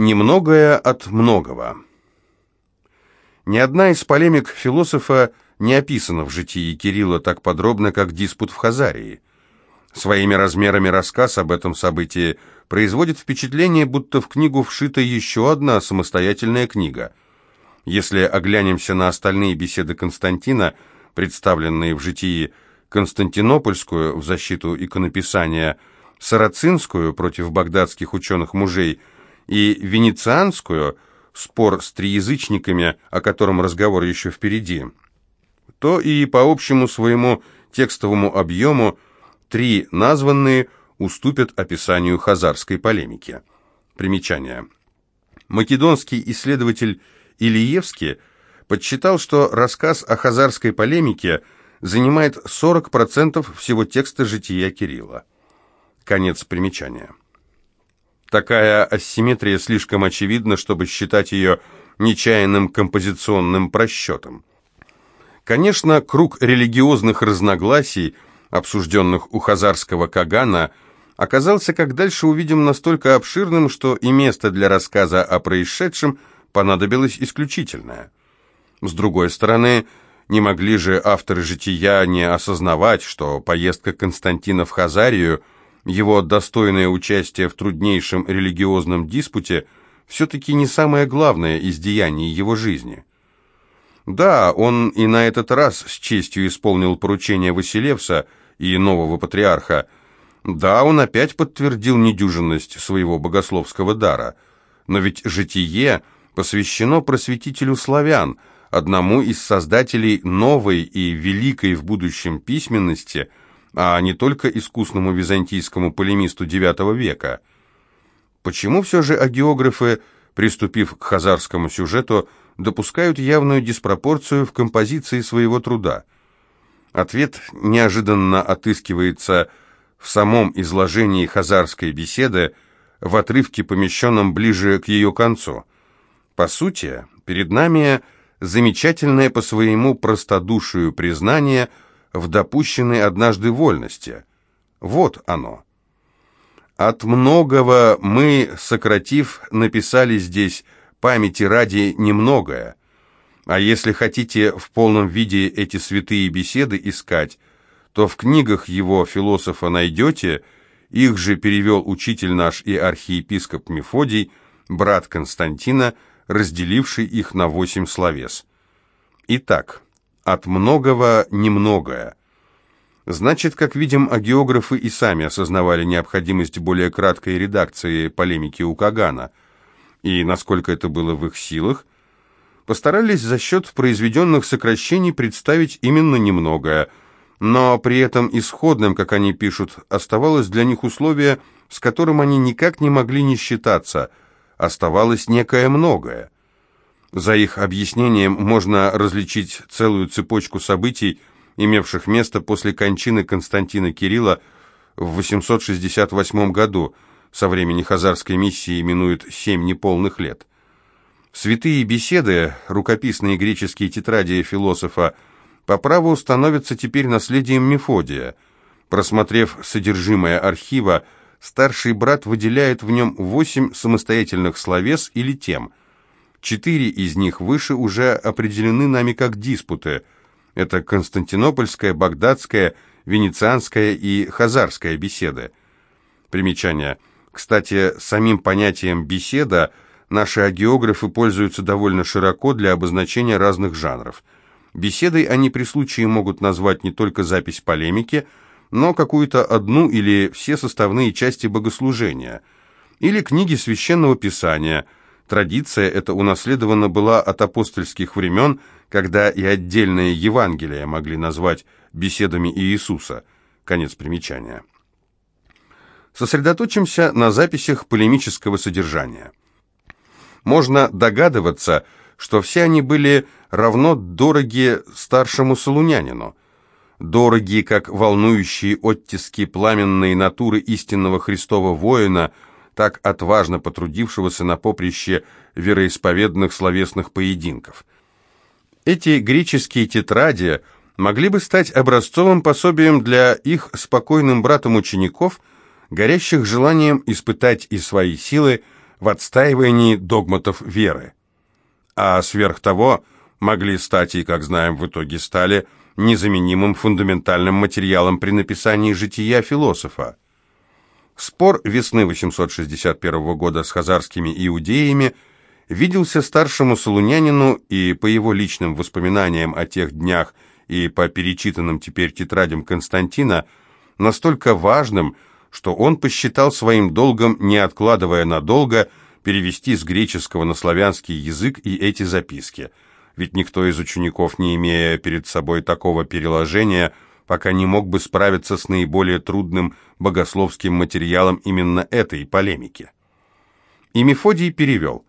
Немногое от многого. Ни одна из полемик философа не описана в житии Кирилла так подробно, как диспут в Хазарии. Своими размерами рассказ об этом событии производит впечатление, будто в книгу вшита еще одна самостоятельная книга. Если оглянемся на остальные беседы Константина, представленные в житии Константинопольскую в защиту иконописания, Сарацинскую против багдадских ученых-мужей и Венецианскую, спор с триязычниками, о котором разговор еще впереди, то и по общему своему текстовому объему три названные уступят описанию хазарской полемики. Примечание. Македонский исследователь Ильевский подсчитал, что рассказ о хазарской полемике занимает 40% всего текста жития Кирилла. Конец примечания. Такая асимметрия слишком очевидна, чтобы считать ее нечаянным композиционным просчетом. Конечно, круг религиозных разногласий, обсужденных у хазарского Кагана, оказался, как дальше увидим, настолько обширным, что и место для рассказа о происшедшем понадобилось исключительное. С другой стороны, не могли же авторы «Жития» не осознавать, что поездка Константина в Хазарию – его достойное участие в труднейшем религиозном диспуте все-таки не самое главное из деяний его жизни. Да, он и на этот раз с честью исполнил поручение Василевса и нового патриарха. Да, он опять подтвердил недюжинность своего богословского дара. Но ведь «Житие» посвящено просветителю славян, одному из создателей новой и великой в будущем письменности – а не только искусному византийскому полемисту IX века. Почему все же агеографы, приступив к хазарскому сюжету, допускают явную диспропорцию в композиции своего труда? Ответ неожиданно отыскивается в самом изложении хазарской беседы, в отрывке, помещенном ближе к ее концу. По сути, перед нами замечательное по своему простодушию признание – в допущенной однажды вольности. Вот оно. От многого мы, сократив, написали здесь памяти ради немногое. А если хотите в полном виде эти святые беседы искать, то в книгах его философа найдете, их же перевел учитель наш и архиепископ Мефодий, брат Константина, разделивший их на восемь словес. Итак, от многого немногое. Значит, как видим, агеографы и сами осознавали необходимость более краткой редакции полемики у Кагана, и, насколько это было в их силах, постарались за счет произведенных сокращений представить именно немногое, но при этом исходным, как они пишут, оставалось для них условие, с которым они никак не могли не считаться, оставалось некое многое. За их объяснением можно различить целую цепочку событий, имевших место после кончины Константина Кирилла в 868 году, со времени Хазарской миссии именуют «семь неполных лет». Святые беседы, рукописные греческие тетради философа, по праву становятся теперь наследием Мефодия. Просмотрев содержимое архива, старший брат выделяет в нем восемь самостоятельных словес или тем – Четыре из них выше уже определены нами как диспуты. Это Константинопольская, Багдадская, Венецианская и Хазарская беседы. Примечание. Кстати, самим понятием «беседа» наши агеографы пользуются довольно широко для обозначения разных жанров. Беседой они при случае могут назвать не только запись полемики, но какую-то одну или все составные части богослужения, или книги священного писания – Традиция эта унаследована была от апостольских времен, когда и отдельные Евангелия могли назвать беседами Иисуса. Конец примечания. Сосредоточимся на записях полемического содержания. Можно догадываться, что все они были равно дороги старшему солунянину, дороги как волнующие оттиски пламенной натуры истинного Христова воина – так отважно потрудившегося на поприще вероисповедных словесных поединков. Эти греческие тетради могли бы стать образцовым пособием для их спокойным братом учеников, горящих желанием испытать и свои силы в отстаивании догматов веры. А сверх того могли стать и, как знаем, в итоге стали незаменимым фундаментальным материалом при написании жития философа. Спор весны 861 года с хазарскими иудеями виделся старшему солунянину и по его личным воспоминаниям о тех днях и по перечитанным теперь тетрадям Константина настолько важным, что он посчитал своим долгом, не откладывая надолго, перевести с греческого на славянский язык и эти записки. Ведь никто из учеников, не имея перед собой такого переложения, пока не мог бы справиться с наиболее трудным богословским материалом именно этой полемики. И Мефодий перевел.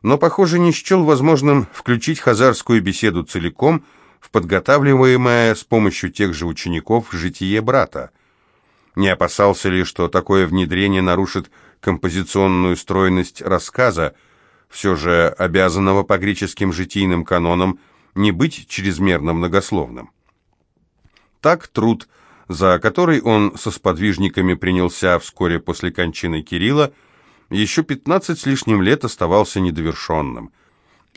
Но, похоже, не счел возможным включить хазарскую беседу целиком – в подготавливаемое с помощью тех же учеников житие брата. Не опасался ли, что такое внедрение нарушит композиционную стройность рассказа, все же обязанного по греческим житийным канонам не быть чрезмерно многословным. Так труд, за который он со сподвижниками принялся вскоре после кончины Кирилла, еще 15 с лишним лет оставался недовершенным –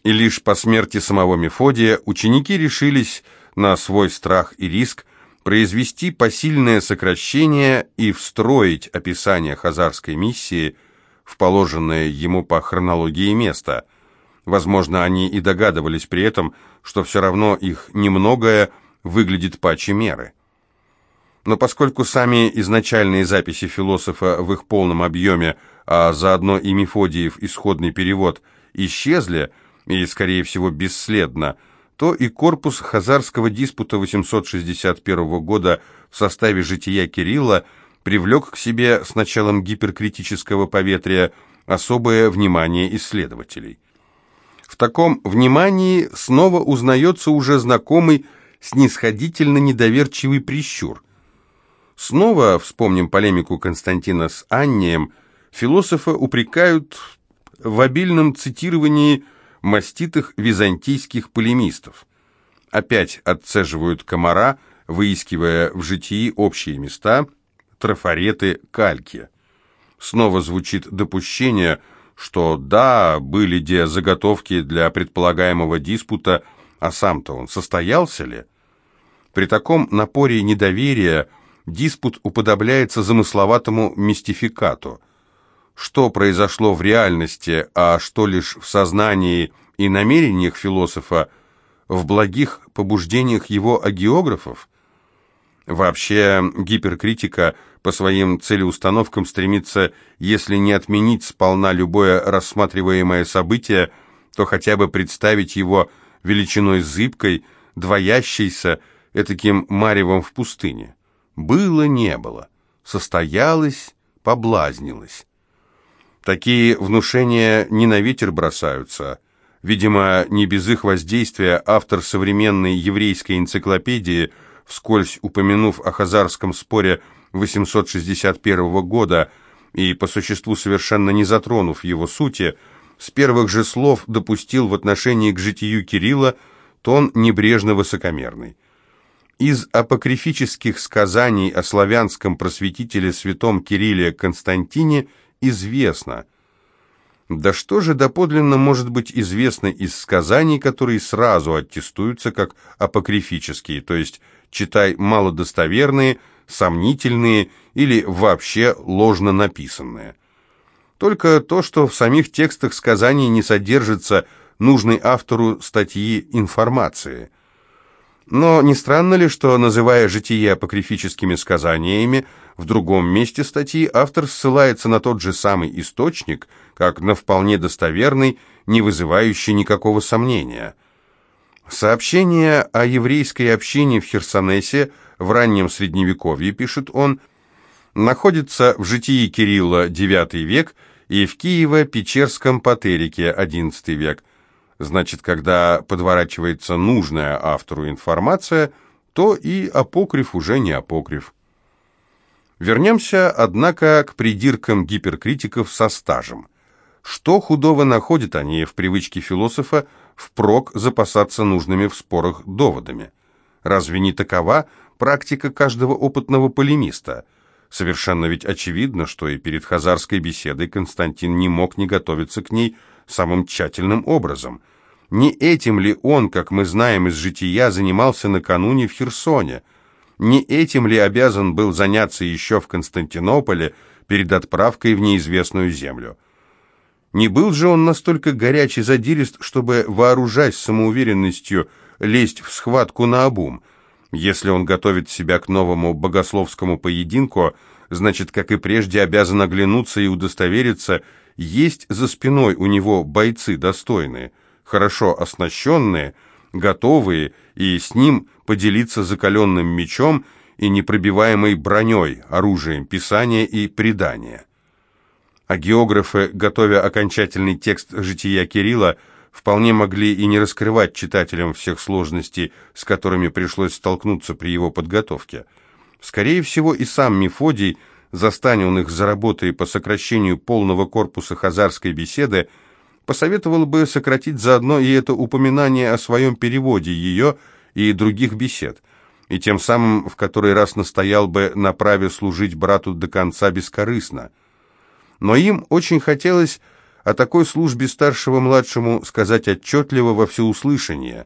и лишь по смерти самого Мефодия ученики решились на свой страх и риск произвести посильное сокращение и встроить описание хазарской миссии в положенное ему по хронологии место. Возможно, они и догадывались при этом, что все равно их немногое выглядит паче меры. Но поскольку сами изначальные записи философа в их полном объеме, а заодно и Мефодиев исходный перевод, исчезли – и, скорее всего, бесследно, то и корпус хазарского диспута 861 года в составе «Жития Кирилла» привлек к себе с началом гиперкритического поветрия особое внимание исследователей. В таком внимании снова узнается уже знакомый снисходительно недоверчивый прищур. Снова вспомним полемику Константина с Аннием, философа упрекают в обильном цитировании маститых византийских полемистов. Опять отцеживают комара, выискивая в житии общие места, трафареты, кальки. Снова звучит допущение, что да, были где заготовки для предполагаемого диспута, а сам-то он состоялся ли? При таком напоре недоверия диспут уподобляется замысловатому мистификату – что произошло в реальности, а что лишь в сознании и намерениях философа, в благих побуждениях его агеографов? Вообще, гиперкритика по своим целеустановкам стремится, если не отменить сполна любое рассматриваемое событие, то хотя бы представить его величиной зыбкой, двоящейся, этаким маревом в пустыне. Было, не было, состоялось, поблазнилось. Такие внушения не на ветер бросаются. Видимо, не без их воздействия автор современной еврейской энциклопедии, вскользь упомянув о хазарском споре 861 года и по существу совершенно не затронув его сути, с первых же слов допустил в отношении к житию Кирилла тон небрежно-высокомерный. Из апокрифических сказаний о славянском просветителе святом Кирилле Константине – известно. Да что же доподлинно может быть известно из сказаний, которые сразу аттестуются как апокрифические, то есть, читай, малодостоверные, сомнительные или вообще ложно написанные? Только то, что в самих текстах сказаний не содержится нужной автору статьи информации – но не странно ли, что, называя житие апокрифическими сказаниями, в другом месте статьи автор ссылается на тот же самый источник, как на вполне достоверный, не вызывающий никакого сомнения. Сообщение о еврейской общине в Херсонесе в раннем Средневековье, пишет он, находится в житии Кирилла IX век и в Киево-Печерском Патерике XI век, Значит, когда подворачивается нужная автору информация, то и апокриф уже не апокриф. Вернемся, однако, к придиркам гиперкритиков со стажем. Что худого находят они в привычке философа впрок запасаться нужными в спорах доводами? Разве не такова практика каждого опытного полемиста? Совершенно ведь очевидно, что и перед хазарской беседой Константин не мог не готовиться к ней самым тщательным образом. Не этим ли он, как мы знаем из жития, занимался накануне в Херсоне? Не этим ли обязан был заняться еще в Константинополе перед отправкой в неизвестную землю? Не был же он настолько горячий задирист, чтобы, вооружаясь самоуверенностью, лезть в схватку на обум? Если он готовит себя к новому богословскому поединку, значит, как и прежде, обязан оглянуться и удостовериться, есть за спиной у него бойцы достойные, хорошо оснащенные, готовые и с ним поделиться закаленным мечом и непробиваемой броней, оружием писания и предания. А географы, готовя окончательный текст «Жития Кирилла», вполне могли и не раскрывать читателям всех сложностей, с которыми пришлось столкнуться при его подготовке. Скорее всего, и сам Мефодий, застань он их за работой по сокращению полного корпуса хазарской беседы, посоветовал бы сократить заодно и это упоминание о своем переводе ее и других бесед, и тем самым в который раз настоял бы на праве служить брату до конца бескорыстно – но им очень хотелось о такой службе старшего-младшему сказать отчетливо во всеуслышание.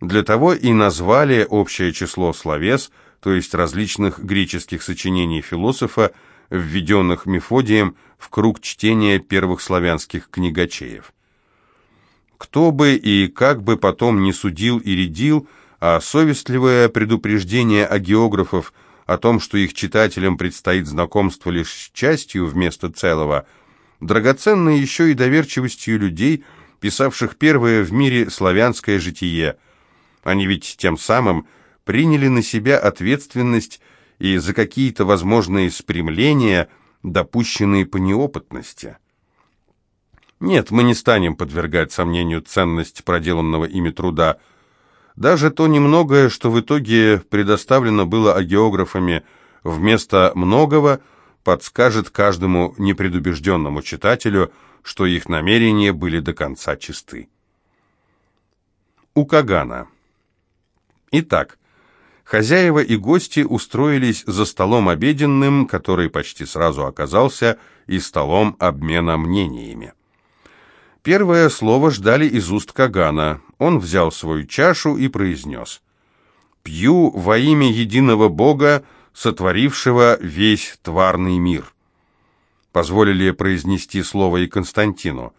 Для того и назвали общее число словес, то есть различных греческих сочинений философа, введенных Мефодием в круг чтения первых славянских книгачеев. Кто бы и как бы потом не судил и рядил, а совестливое предупреждение о географов – о том, что их читателям предстоит знакомство лишь с частью вместо целого, драгоценны еще и доверчивостью людей, писавших первое в мире славянское житие. Они ведь тем самым приняли на себя ответственность и за какие-то возможные спрямления, допущенные по неопытности. Нет, мы не станем подвергать сомнению ценность проделанного ими труда – даже то немногое, что в итоге предоставлено было агеографами вместо многого, подскажет каждому непредубежденному читателю, что их намерения были до конца чисты. У Кагана. Итак, хозяева и гости устроились за столом обеденным, который почти сразу оказался и столом обмена мнениями. Первое слово ждали из уст Кагана. Он взял свою чашу и произнес. «Пью во имя единого Бога, сотворившего весь тварный мир». Позволили произнести слово и Константину.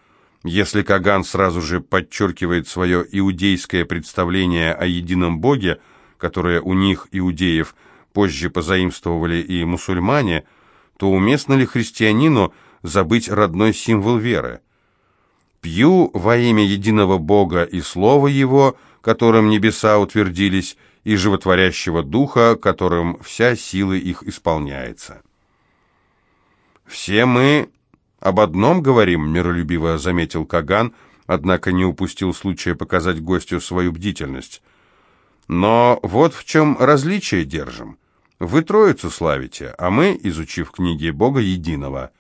Если Каган сразу же подчеркивает свое иудейское представление о едином Боге, которое у них, иудеев, позже позаимствовали и мусульмане, то уместно ли христианину забыть родной символ веры? Пью во имя единого Бога и Слова Его, которым небеса утвердились, и животворящего Духа, которым вся сила их исполняется. «Все мы об одном говорим», — миролюбиво заметил Каган, однако не упустил случая показать гостю свою бдительность. «Но вот в чем различие держим. Вы Троицу славите, а мы, изучив книги Бога Единого».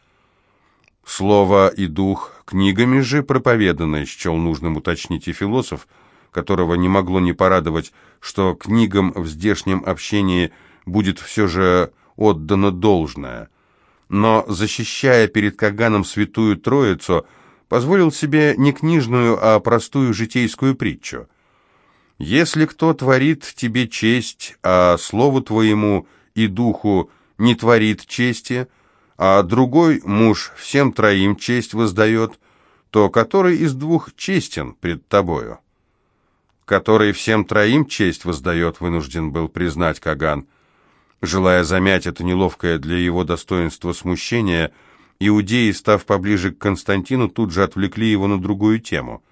Слово и дух книгами же проповедано, счел нужным уточнить и философ, которого не могло не порадовать, что книгам в здешнем общении будет все же отдано должное. Но, защищая перед Каганом святую Троицу, позволил себе не книжную, а простую житейскую притчу. «Если кто творит тебе честь, а слову твоему и духу не творит чести», а другой муж всем троим честь воздает, то который из двух честен пред тобою? Который всем троим честь воздает, вынужден был признать Каган. Желая замять это неловкое для его достоинства смущение, иудеи, став поближе к Константину, тут же отвлекли его на другую тему.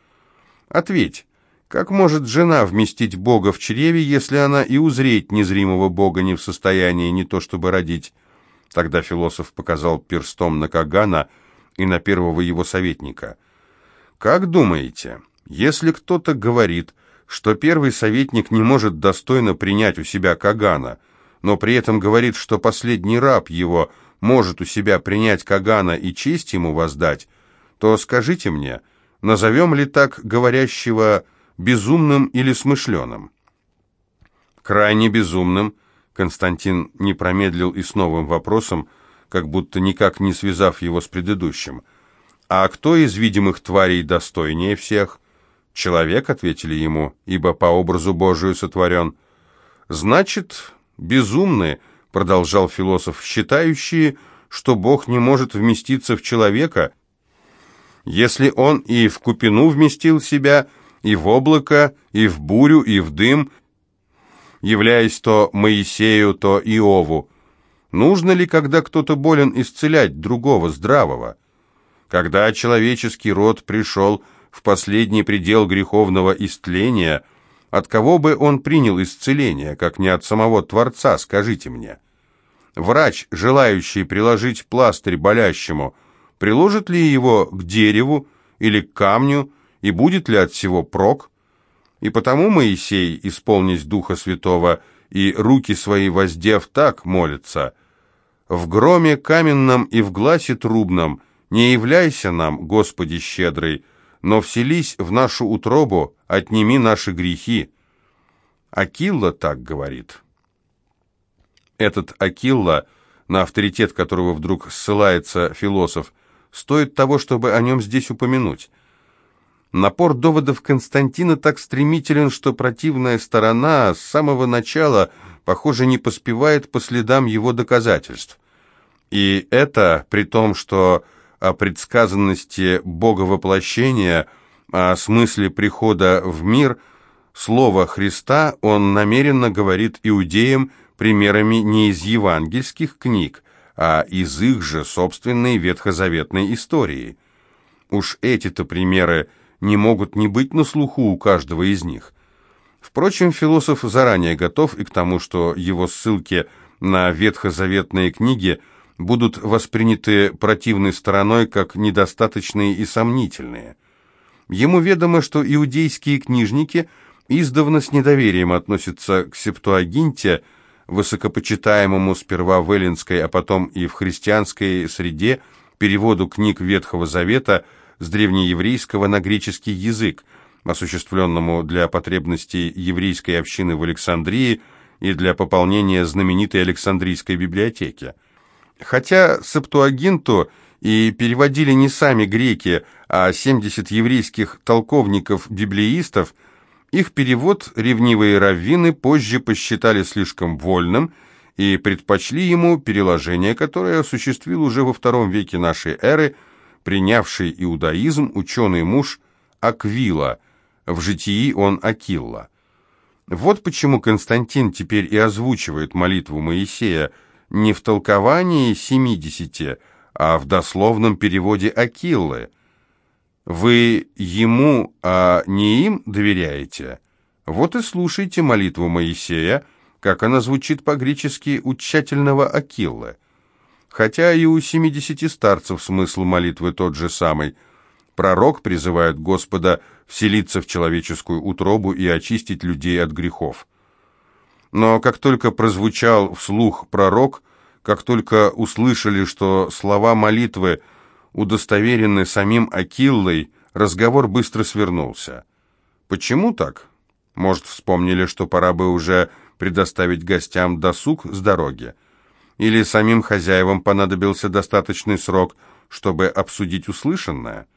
«Ответь, как может жена вместить Бога в чреве, если она и узреть незримого Бога не в состоянии не то чтобы родить?» Тогда философ показал перстом на Кагана и на первого его советника. «Как думаете, если кто-то говорит, что первый советник не может достойно принять у себя Кагана, но при этом говорит, что последний раб его может у себя принять Кагана и честь ему воздать, то скажите мне, назовем ли так говорящего безумным или смышленым?» «Крайне безумным», Константин не промедлил и с новым вопросом, как будто никак не связав его с предыдущим. «А кто из видимых тварей достойнее всех?» «Человек», — ответили ему, — «ибо по образу Божию сотворен». «Значит, безумные», — продолжал философ, — «считающие, что Бог не может вместиться в человека, если он и в купину вместил себя, и в облако, и в бурю, и в дым, являясь то Моисею, то Иову. Нужно ли, когда кто-то болен, исцелять другого, здравого? Когда человеческий род пришел в последний предел греховного истления, от кого бы он принял исцеление, как не от самого Творца, скажите мне? Врач, желающий приложить пластырь болящему, приложит ли его к дереву или к камню, и будет ли от всего прок? И потому Моисей, исполнись Духа Святого, и руки свои воздев так молится, «В громе каменном и в гласе трубном не являйся нам, Господи щедрый, но вселись в нашу утробу, отними наши грехи». Акилла так говорит. Этот Акилла, на авторитет которого вдруг ссылается философ, стоит того, чтобы о нем здесь упомянуть. Напор доводов Константина так стремителен, что противная сторона с самого начала, похоже, не поспевает по следам его доказательств. И это при том, что о предсказанности Бога воплощения, о смысле прихода в мир, слово Христа он намеренно говорит иудеям примерами не из евангельских книг, а из их же собственной ветхозаветной истории. Уж эти-то примеры не могут не быть на слуху у каждого из них. Впрочем, философ заранее готов и к тому, что его ссылки на ветхозаветные книги будут восприняты противной стороной как недостаточные и сомнительные. Ему ведомо, что иудейские книжники издавна с недоверием относятся к Септуагинте, высокопочитаемому сперва в эллинской, а потом и в христианской среде переводу книг Ветхого Завета – с древнееврейского на греческий язык, осуществленному для потребностей еврейской общины в Александрии и для пополнения знаменитой Александрийской библиотеки. Хотя Септуагинту и переводили не сами греки, а 70 еврейских толковников-библеистов, их перевод ревнивые раввины позже посчитали слишком вольным и предпочли ему переложение, которое осуществил уже во втором веке нашей эры – принявший иудаизм ученый муж Аквила, в житии он Акилла. Вот почему Константин теперь и озвучивает молитву Моисея не в толковании семидесяти, а в дословном переводе Акиллы. «Вы ему, а не им доверяете?» Вот и слушайте молитву Моисея, как она звучит по-гречески у тщательного Акиллы хотя и у семидесяти старцев смысл молитвы тот же самый. Пророк призывает Господа вселиться в человеческую утробу и очистить людей от грехов. Но как только прозвучал вслух пророк, как только услышали, что слова молитвы удостоверены самим Акиллой, разговор быстро свернулся. Почему так? Может, вспомнили, что пора бы уже предоставить гостям досуг с дороги? или самим хозяевам понадобился достаточный срок, чтобы обсудить услышанное?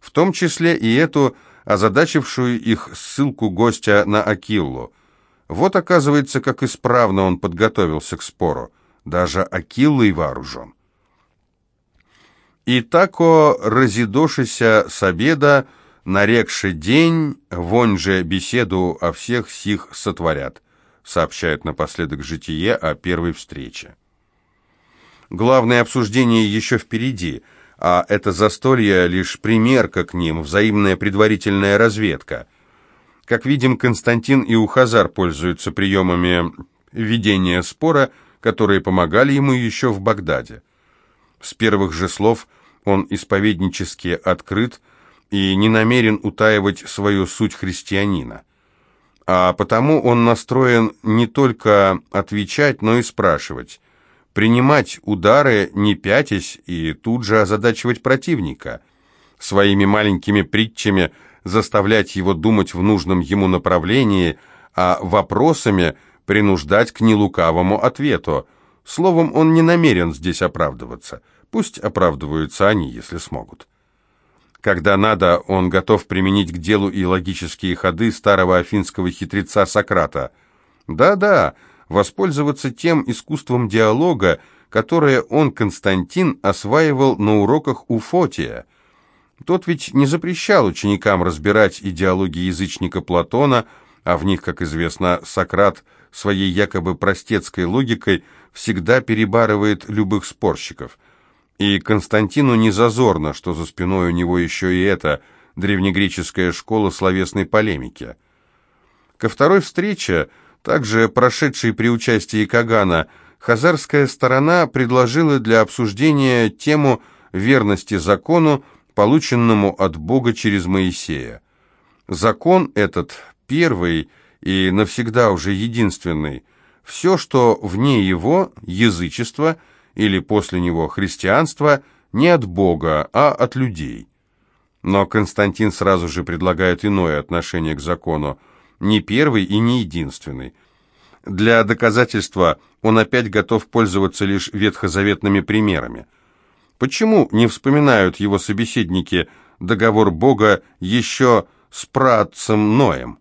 В том числе и эту озадачившую их ссылку гостя на Акиллу. Вот оказывается, как исправно он подготовился к спору. Даже Акиллой вооружен. И тако разидошися с обеда, нарекший день, вонь же беседу о всех сих сотворят сообщает напоследок житие о первой встрече. Главное обсуждение еще впереди, а это застолье лишь примерка к ним, взаимная предварительная разведка. Как видим, Константин и Ухазар пользуются приемами ведения спора, которые помогали ему еще в Багдаде. С первых же слов он исповеднически открыт и не намерен утаивать свою суть христианина а потому он настроен не только отвечать, но и спрашивать, принимать удары, не пятясь, и тут же озадачивать противника, своими маленькими притчами заставлять его думать в нужном ему направлении, а вопросами принуждать к нелукавому ответу. Словом, он не намерен здесь оправдываться. Пусть оправдываются они, если смогут. Когда надо, он готов применить к делу и логические ходы старого афинского хитреца Сократа. Да-да, воспользоваться тем искусством диалога, которое он, Константин, осваивал на уроках у Фотия. Тот ведь не запрещал ученикам разбирать идеологии язычника Платона, а в них, как известно, Сократ своей якобы простецкой логикой всегда перебарывает любых спорщиков. И Константину не зазорно, что за спиной у него еще и эта древнегреческая школа словесной полемики. Ко второй встрече, также прошедшей при участии Кагана, хазарская сторона предложила для обсуждения тему верности закону, полученному от Бога через Моисея. Закон этот первый и навсегда уже единственный. Все, что вне его, язычество, или после него христианство, не от Бога, а от людей. Но Константин сразу же предлагает иное отношение к закону, не первый и не единственный – для доказательства он опять готов пользоваться лишь ветхозаветными примерами. Почему не вспоминают его собеседники договор Бога еще с працем Ноем?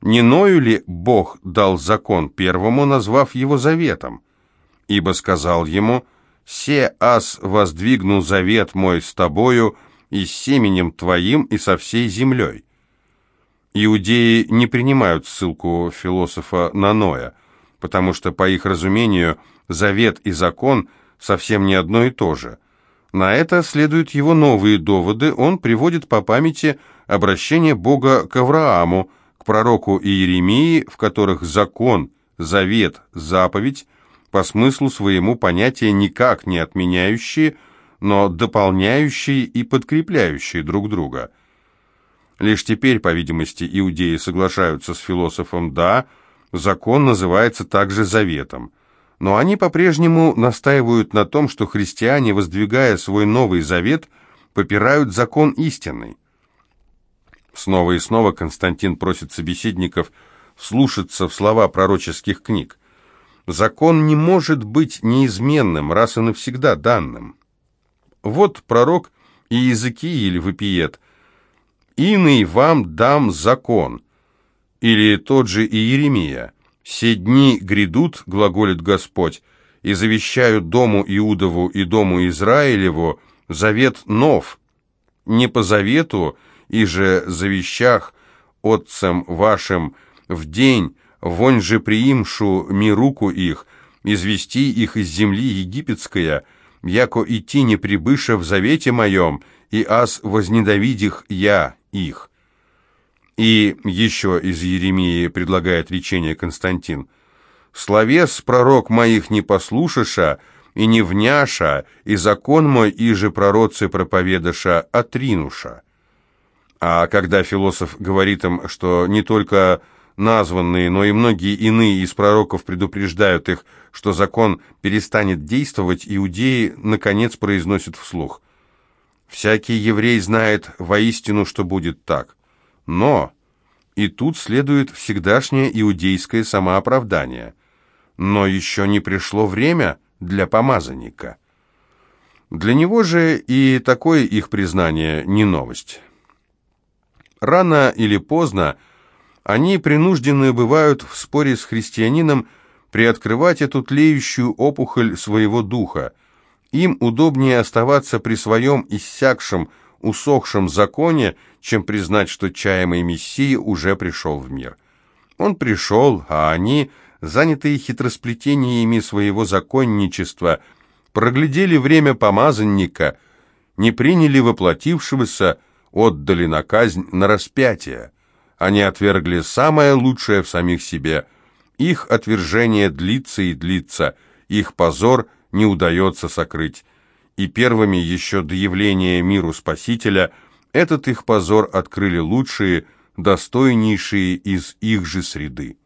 Не Ною ли Бог дал закон первому, назвав его заветом? Ибо сказал ему, «Се ас воздвигну завет мой с тобою и с семенем твоим и со всей землей». Иудеи не принимают ссылку философа на Ноя, потому что, по их разумению, завет и закон совсем не одно и то же. На это следуют его новые доводы, он приводит по памяти обращение Бога к Аврааму, к пророку Иеремии, в которых закон, завет, заповедь по смыслу своему понятия никак не отменяющие, но дополняющие и подкрепляющие друг друга – Лишь теперь, по видимости, иудеи соглашаются с философом «да», закон называется также заветом. Но они по-прежнему настаивают на том, что христиане, воздвигая свой новый завет, попирают закон истинный. Снова и снова Константин просит собеседников вслушаться в слова пророческих книг. Закон не может быть неизменным, раз и навсегда данным. Вот пророк Иезекииль вопиет – «Иный вам дам закон». Или тот же Иеремия. «Се дни грядут, глаголит Господь, и завещаю дому Иудову и дому Израилеву завет нов, не по завету, и же завещах отцам вашим в день, вонь же приимшу ми руку их, извести их из земли египетская, яко идти не прибыша в завете моем, и аз вознедавидих я их. И еще из Еремии предлагает речение Константин. «Словес, пророк моих, не послушаша, и не вняша, и закон мой, и же пророцы проповедаша, отринуша». А когда философ говорит им, что не только названные, но и многие иные из пророков предупреждают их, что закон перестанет действовать, иудеи, наконец, произносят вслух – Всякий еврей знает воистину, что будет так. Но и тут следует всегдашнее иудейское самооправдание. Но еще не пришло время для помазанника. Для него же и такое их признание не новость. Рано или поздно они принуждены бывают в споре с христианином приоткрывать эту тлеющую опухоль своего духа, им удобнее оставаться при своем иссякшем, усохшем законе, чем признать, что чаемый Мессия уже пришел в мир. Он пришел, а они, занятые хитросплетениями своего законничества, проглядели время помазанника, не приняли воплотившегося, отдали на казнь на распятие. Они отвергли самое лучшее в самих себе. Их отвержение длится и длится, их позор – не удается сокрыть, и первыми еще до явления миру Спасителя этот их позор открыли лучшие, достойнейшие из их же среды.